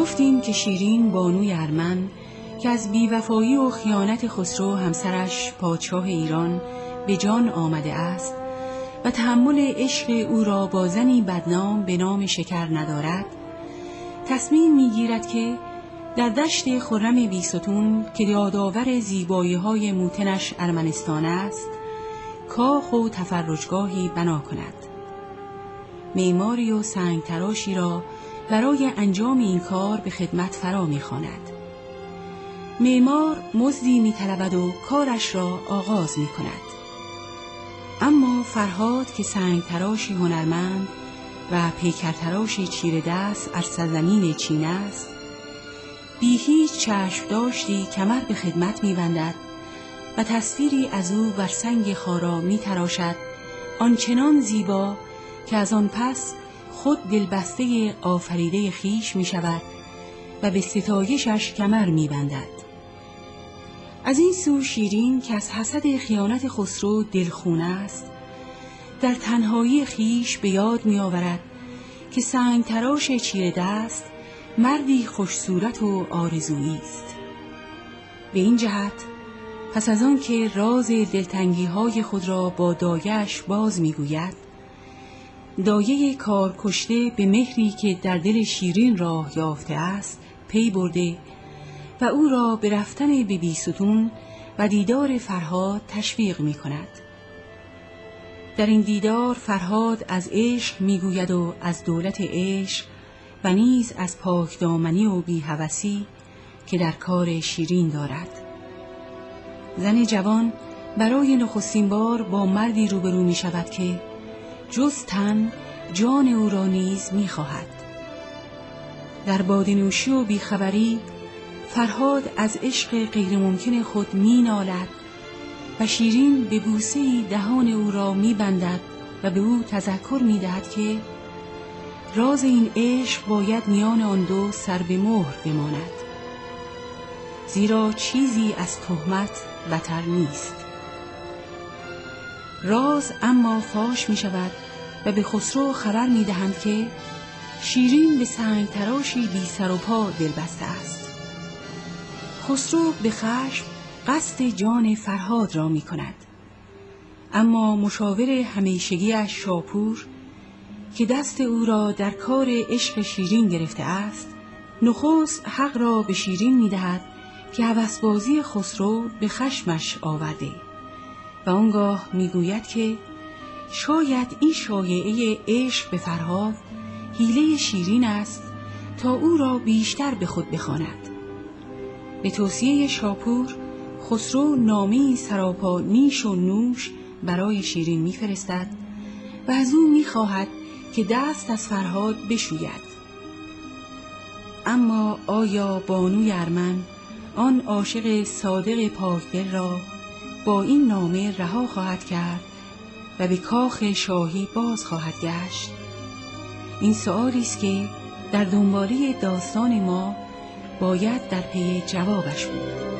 گفتیم که شیرین بانوی ارمن که از بیوفایی و خیانت خسرو همسرش پادشاه ایران به جان آمده است و تحمل عشق او را با زنی بدنام به نام شکر ندارد تصمیم می‌گیرد که در دشت خرم بیستون که یادآور زیبایی های موتنش ارمنستان است کاخ و تفرجگاهی بنا کند. معماری و سنگ تراشی را برای انجام این کار به خدمت فرا می‌خواند معمار مزدی میطلبد و کارش را آغاز می کند. اما فرهاد که سنگ تراشی هنرمند و پیکر تراشی چیر دست از سرزمین چین است بی هیچ چشم داشتی کمر به خدمت میبندد و تصویری از او بر سنگ خارا می تراشد آنچنان زیبا که از آن پس خود دلبسته آفریده خیش می شود و به ستایشش کمر می بندد. از این سو شیرین که از حسد خیانت خسرو دلخونه است در تنهایی خیش به یاد می آورد که سنگ تراش چیره دست مردی خوش صورت و آرزویی است به این جهت پس از آن که راز دلتنگی های خود را با دایش باز می‌گوید دایه کار کشته به مهری که در دل شیرین راه یافته است پی برده و او را به رفتن به بیستون و دیدار فرهاد تشویق می کند. در این دیدار فرهاد از عشق می‌گوید و از دولت عشق و نیز از پاکدامنی و بیهوسی که در کار شیرین دارد زن جوان برای نخستین بار با مردی روبرو می شود که جز تن جان او را نیز می خواهد. در بادنوشی و بیخبری فرهاد از عشق غیرممکن خود می نالد و شیرین به بوسه دهان او را می بندد و به او تذکر می دهد که راز این عشق باید میان آن دو سر به مهر بماند زیرا چیزی از تهمت بتر نیست راز اما فاش می شود و به خسرو خبر می دهند که شیرین به سنگ تراشی بی سر و پا دل بسته است. خسرو به خشم قصد جان فرهاد را می کند. اما مشاور همیشگیش شاپور که دست او را در کار عشق شیرین گرفته است نخست حق را به شیرین می دهد که هوسبازی خسرو به خشمش آورده. و آنگاه می‌گوید که شاید این شایعه عشق به فرهاد حیله شیرین است تا او را بیشتر به خود بخواند. به توصیه شاپور خسرو نامی سراپا نیش و نوش برای شیرین میفرستد و از او می‌خواهد که دست از فرهاد بشوید. اما آیا بانوی ارمن آن عاشق صادق پاکدل را با این نامه رها خواهد کرد و به کاخ شاهی باز خواهد گشت. این سؤالی است که در دنباله داستان ما باید در پی جوابش بود.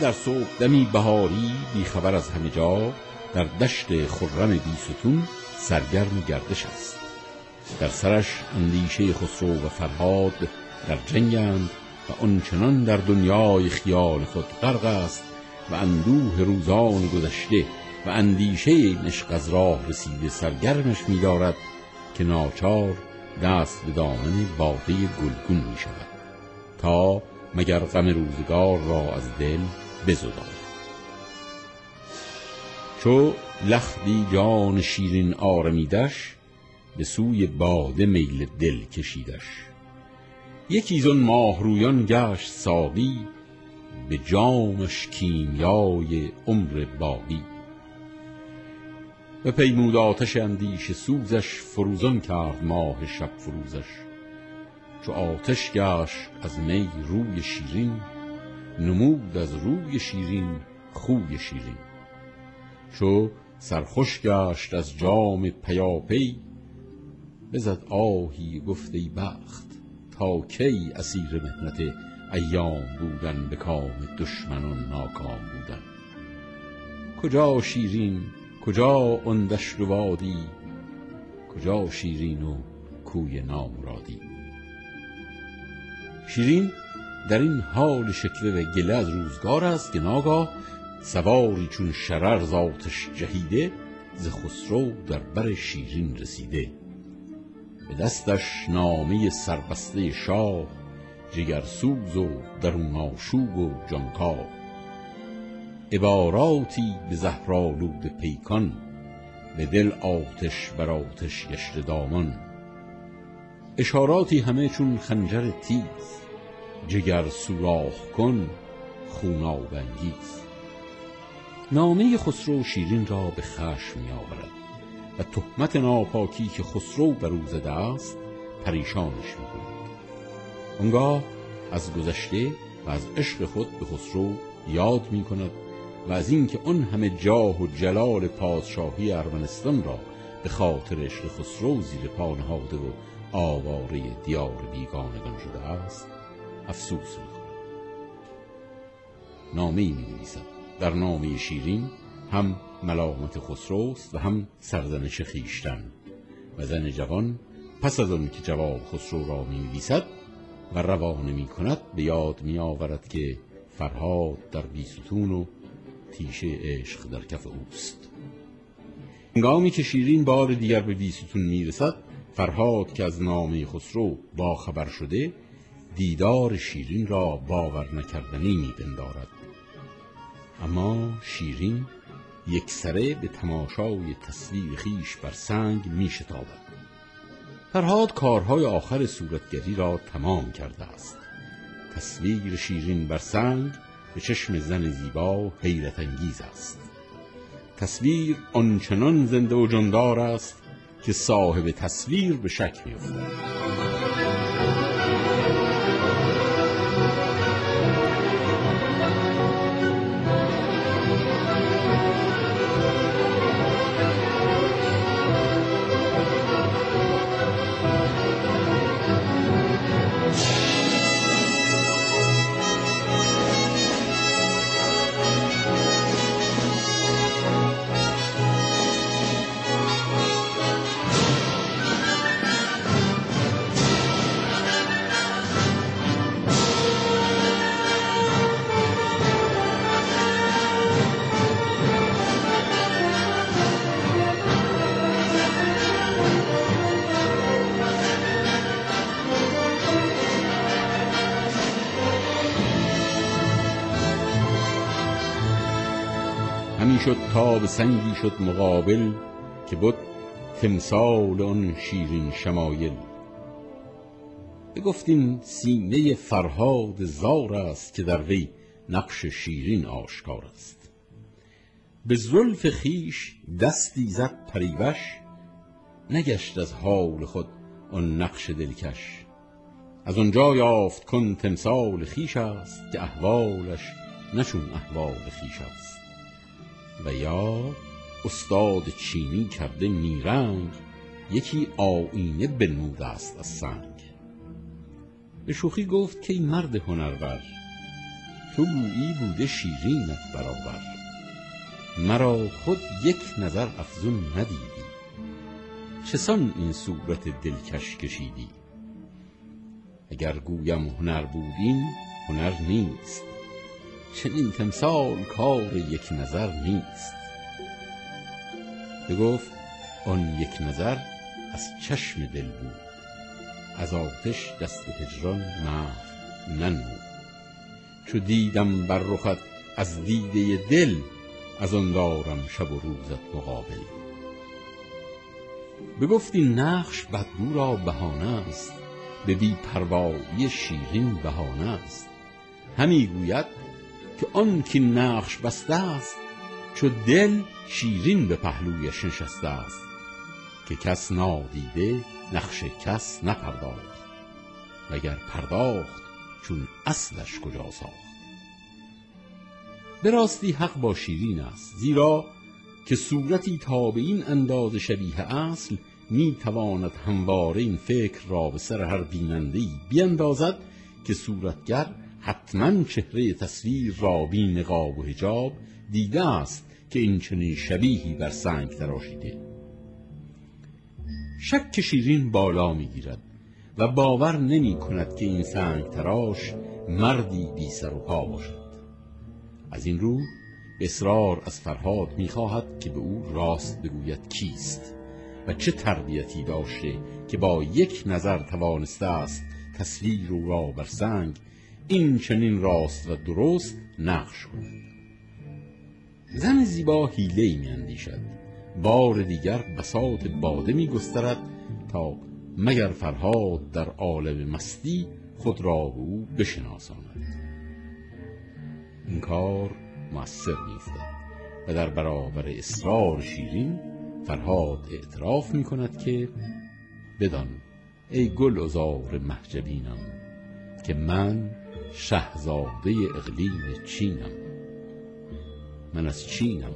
در صبح دمی بهاری بیخبر از همه جا در دشت خرم بیستون سرگرم گردش است. در سرش اندیشه خسرو و فرهاد در جنگند و آنچنان در دنیای خیال خود غرق است و اندوه روزان گذشته و اندیشه نشق از راه رسیده سرگرمش می‌دارد که ناچار دست به دامن باده گلگون می شود تا مگر غم روزگار را از دل بزداد چو لختی جان شیرین آرمیدش به سوی باده میل دل کشیدش. یکی زن ماه رویان گشت ساقی به جامش کیمیای عمر باقی. به پیمود آتش اندیش سوزش فروزان کرد ماه شب فروزش. چو آتش گشت از می روی شیرین نمود از روی شیرین خوی شیرین. چو سرخوش گشت از جام پیاپی بزد آهی گفت ای بخت تا کی اسیر مهنت ایام بودن به کام دشمنان ناکام بودن؟ کجا شیرین کجا و وادی؟ کجا شیرین و کوی نامرادی؟ شیرین در این حال شکوه و گله از روزگار است که ناگاه سواری چون شرر ذاتش جهیده ز خسرو در بر شیرین رسیده. به دستش نامه سربسته شاه جگرسوز و درون آشوب و جانکاه. عباراتی به زهرآلود پیکان به دل آتش بر آتش گشته دامان. اشاراتی همه چون خنجر تیز جگر سوراخ کن خوناب انگیز نامه خسرو شیرین را به خشم می آورد و تهمت ناپاکی که خسرو بر او زده است پریشانش می کند آنگاه از گذشته و از عشق خود به خسرو یاد می کند و از اینکه آن همه جاه و جلال پادشاهی ارمنستان را به خاطر عشق خسرو زیر پا نهاده و آواره دیار بیگانگان شده است افسوس می‌کند نامه ای می در نامه شیرین هم ملامت خسروست و هم سرزنش خیشتن. و زن جوان پس از آن که جواب خسرو را می نویسد و روانه می کند به یاد می آورد که فرهاد در بیستون و تیشه عشق در کف اوست. هنگامی که شیرین بار دیگر به بیستون می رسد فرهاد که از نامه خسرو با خبر شده دیدار شیرین را باور نکردنی می بندارد اما شیرین یک سره به تماشای تصویر خیش بر سنگ می شتابد فرهاد کارهای آخر صورتگری را تمام کرده است. تصویر شیرین بر سنگ به چشم زن زیبا حیرت انگیز است. تصویر آنچنان زنده و جاندار است که صاحب تصویر به شک میافتد. شد تا به سنگی شد مقابل که بود تمثال آن شیرین شمایل. بگفتیم سینه فرهاد زار است که در وی نقش شیرین آشکار است. به زلف خیش دستی زد پریوش نگشت از حال خود آن نقش دلکش. از آنجا یافت کن تمثال خیش است که احوالش نشون احوال خیش است. و یا استاد چینی کرده نیرنگ یکی آینه بنموده است از سنگ. به شوخی گفت که مرد هنرور تو گویی بوده شیرینت برابر. مرا خود یک نظر افزون ندیدی. چسان این صورت دلکش کشیدی؟ اگر گویم هنر بودین هنر نیست. چنین تمثال کار یک نظر نیست. بگفت آن یک نظر از چشم دل بود. از آتش دست هجران محو ننمود. چو دیدم بر رخت از دیده دل از آن دارم شب و روزت مقابل. بگفت این نقش بدگو را بهانه است به بی پروایی شیرین بهانه است. همی گوید که آن که نقش بسته است چو دل شیرین به پهلویش نشسته است که کس نادیده نقش کس نپرداخت وگر پرداخت چون اصلش کجا ساخت. به راستی حق با شیرین است زیرا که صورتی تا به این اندازه شبیه اصل می تواند همواره این فکر را به سر هر بینندهی بیندازد که صورتگر حتما چهره تصویر را بی نقاب و حجاب دیده است که این چنین شبیهی بر سنگ تراشیده. شک شیرین بالا می‌گیرد و باور نمی کند که این سنگ تراش مردی بی سر و پا باشد. از این رو اصرار از فرهاد می‌خواهد که به او راست بگوید کیست و چه تربیتی داشته که با یک نظر توانسته است تصویر او را بر سنگ این چنین راست و درست نقش کند زن زیبا حیله ای اندیشد بار دیگر بساط باده می گسترد تا مگر فرهاد در عالم مستی خود را او بشناساند. این کار مؤثر نیفتد و در برابر اصرار شیرین فرهاد اعتراف می کند که بدان ای گل ازار محجبینم که من شهزاده اقلیم چینم. من از چینم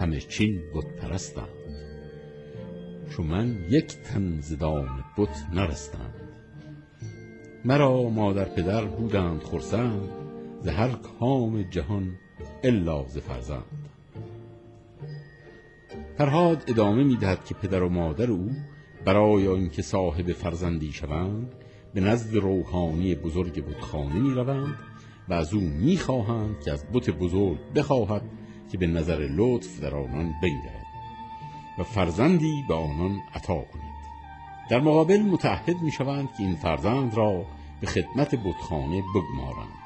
همه چین بت پرستند چون من یک تن زدان بت نرستند. مرا مادر پدر بودند خرسند ز هر کام جهان الا ز فرزند. فرهاد ادامه می‌دهد که پدر و مادر او برای اینکه صاحب فرزندی شوند به نزد روحانی بزرگ بتخانه می و از او می خواهند که از بت بزرگ بخواهد که به نظر لطف در آنان بنگرد و فرزندی به آنان عطا کند. در مقابل متحد می شوند که این فرزند را به خدمت بتخانه بگمارند.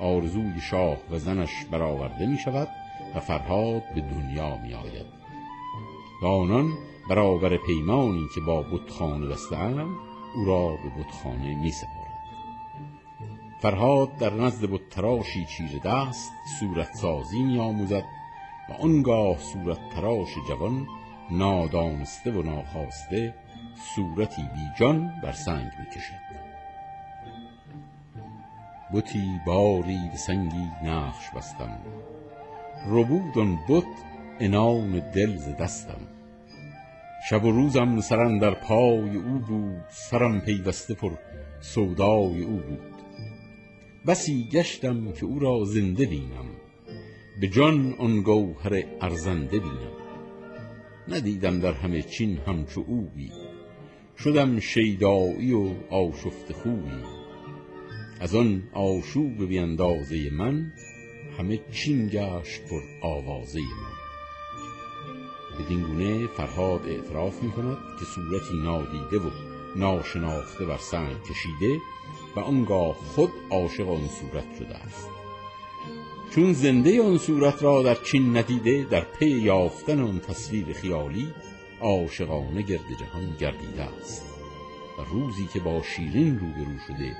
آرزوی شاه و زنش برآورده می شود و فرهاد به دنیا می آید و آنان برابر پیمانی که با بتخانه بستند او را به بتخانه می سپارند فرهاد در نزد بتتراشی چیر دست صورت سازی می آموزد و آنگاه صورت تراش جوان نادانسته و ناخواسته صورتی بی جان بر سنگ می کشد. بتی باری به سنگی نقش بستم. ربود بت انام دل ز دستم. شب و روزم سرم در پای او بود سرم پیوسته پر سودای او بود. بسی گشتم که او را زنده بینم به جان آن گوهر ارزنده بینم. ندیدم در همه چین همچو اویی شدم شیدایی و آشفت خویی از آن آشوب بی اندازه من همه چین گشت پر آوازه من. بدین گونه فرهاد اعتراف می کند که صورتی نادیده و ناشناخته بر سنگ کشیده و آنگاه خود عاشق آن صورت شده است. چون زنده آن صورت را در چین ندیده در پی یافتن آن تصویر خیالی عاشقانه گرد جهان گردیده است. و روزی که با شیرین روبرو شده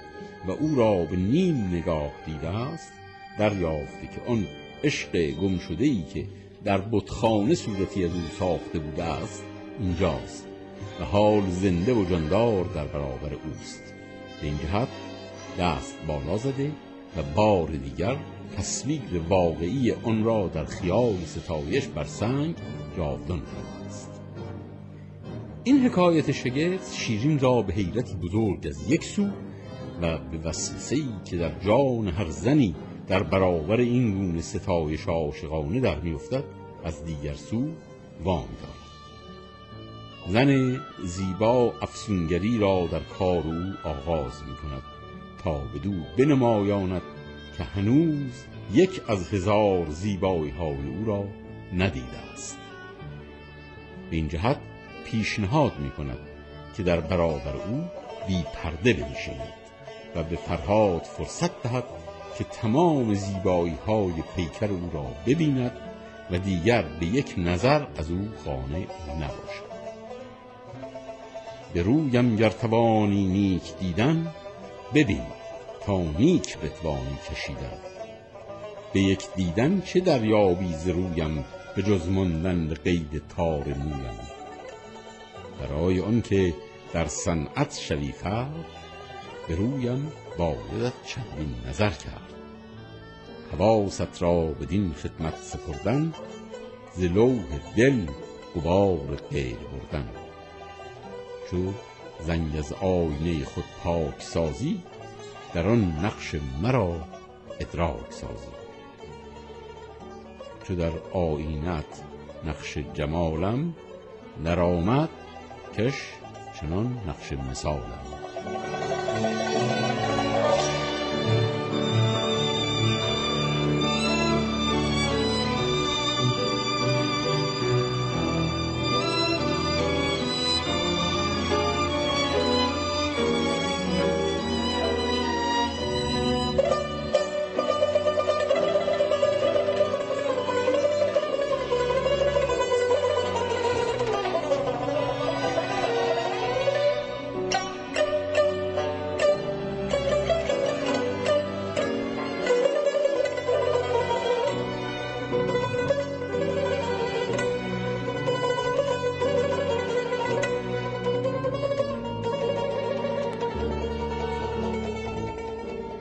و او را به نیم نگاه دیده است دریافته که آن عشق گم شده ای که در بتخانه صورتی از او ساخته بوده است اینجاست و حال زنده و جاندار در برابر اوست. به این جهت دست بالا زده و بار دیگر تصویر واقعی آن را در خیال ستایش بر سنگ جاودان کرده است. این حکایت شگفت شیرین را به حیرتی بزرگ از یک سو و به وسوسه‌ای که در جان هر زنی در برابر این گونه ستایش عاشقانه در میافتد از دیگر سو وام دارد زن زیبا افسونگری را در کار او آغاز می کند تا بدو بنمایاند که هنوز یک از هزار زیبایی های او را ندیده است. به این جهت پیشنهاد می کند که در برابر او بی پرده بنشیند و به فرهاد فرصت دهد که تمام زیبایی های پیکر او را ببیند و دیگر به یک نظر از او خانه نباشد. به رویم گر توانی نیک دیدن ببین تا نیک بتوانی کشیدن. به یک دیدن چه دریابی ز رویم به جز ماندن قید تار مویم؟ برای آنکه در صنعت شوی به رویم بایدت چندین نظر کرد. حواست را بدین خدمت سپردن ز لوح دل غبار غیر بردن. چو زنگ از آینه خود پاک سازی در آن نقش مرا ادراک سازی. چو در آینت نقش جمالم آمد کش چنان نقش مثالم.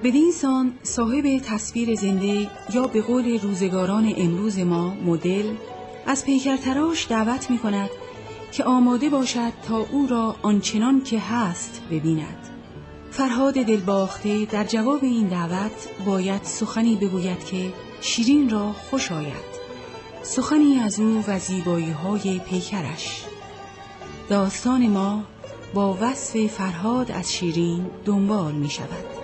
بدین سان صاحب تصویر زنده یا به قول روزگاران امروز ما مدل از پیکرتراش دعوت می کند که آماده باشد تا او را آنچنان که هست ببیند. فرهاد دلباخته در جواب این دعوت باید سخنی بگوید که شیرین را خوش آید. سخنی از او و زیبایی های پیکرش. داستان ما با وصف فرهاد از شیرین دنبال می شود